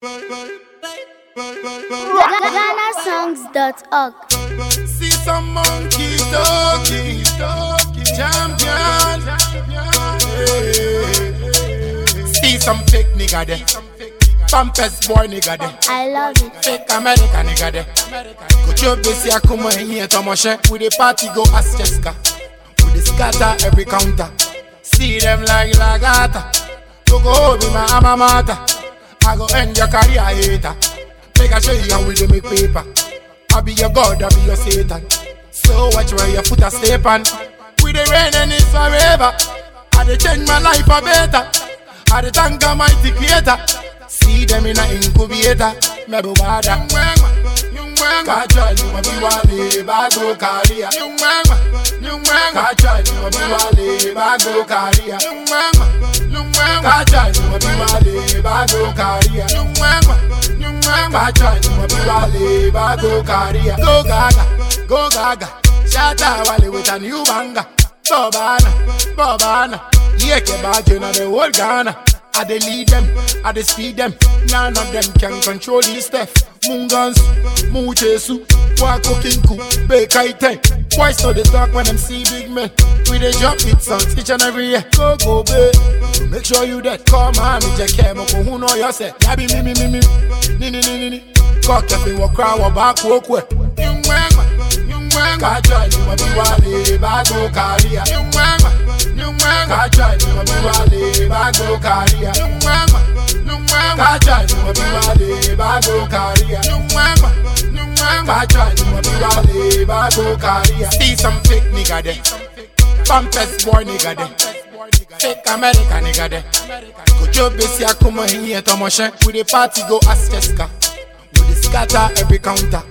GhanaSongs.org. See some monkeys talking, champion. Hey. See some fake nigga there, pampers boy nigga there, I love it. fake America nigga there. Kocho besi akuma here tomoshe, eh? we the party go as Cheska, we the scatter every counter. See them like lagata, go go home my alma mater. I go end your career hater. Make I show you how we do make paper. I be your God, I be your Satan. So watch where your foot a step on. We the rain and it's forever. I dey change my life for better. I dey thank Almighty Creator. See them in a incubator. Me bu bada. Kacha ni mo bi wale bago career. Kacha ni mo bi wale bago career. Kaja inú ẹbí wa lè bá tó kárí ẹ. Kaja inú ẹbí wa lè bá tó kárí ẹ. Go gaga, go gaga, ṣáàtà wa lè wẹ̀ta ní Ubanga. Bọ̀bánà, bọ̀bánà, yíyẹ kẹba jẹ̀nà the whole Ghana. I dey lead them, I dey speed them. None of them can control this stuff. Mungans, Muchesu, Wako Kinku, Bekaiten. Boys know they talk when them see big men. We dey jump it songs each and every year. Go go babe, make sure you dead. Come on, me just care, moko who know yourself. Yabi me me me me, ni ni ni ni ni. Cock up in walk crowd, walk back, walk way. Kacha ni mo bi wale bago career. Kacha ni mo bi wale bago career. Kacha ni mo bi wale bago Kacha ni mo bi wale bago career. See some fake nigga there, pampers boy nigga there, fake America nigga there. Kojo besi akuma here tomoshe. We the party go as Cheska. We the scatter every counter.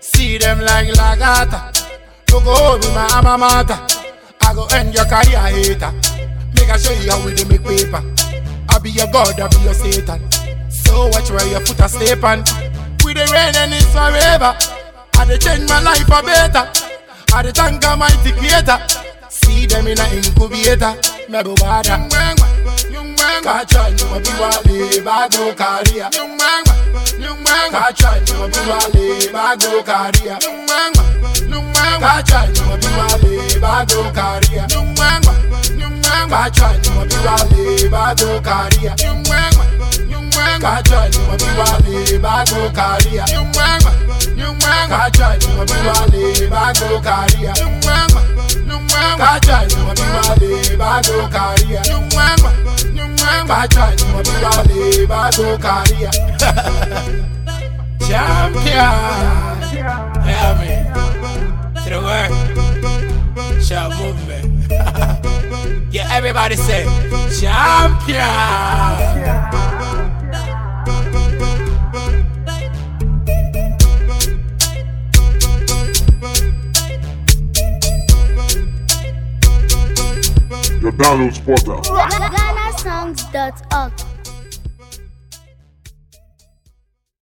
See them like lagata. Go go in my alma mater. I go end your career hater. Make I show you how we do make paper. I be your God, I be your Satan. So watch where your foot a step on. We the rain and it's forever. I dey change my life for better. I dey thank Almighty Creator. See them in a incubator. Me go bada. Kacha nyuma biwale bago karia. Kacha nyuma biwale bago karia. Kacha nyuma biwale bago karia. Kacha nyuma biwale bago karia. Kacha nyuma biwale bago karia. Kaja iwọ̀bíwálé bá tó kárí à. Kaja iwọ̀bíwálé bá tó kárí à. Kaja iwọ̀bíwálé bá tó kárí à. Champion, help me to the world. Shatta Movement. yeah, everybody say champion. champion. Your download spotter. GhanaSongs.org.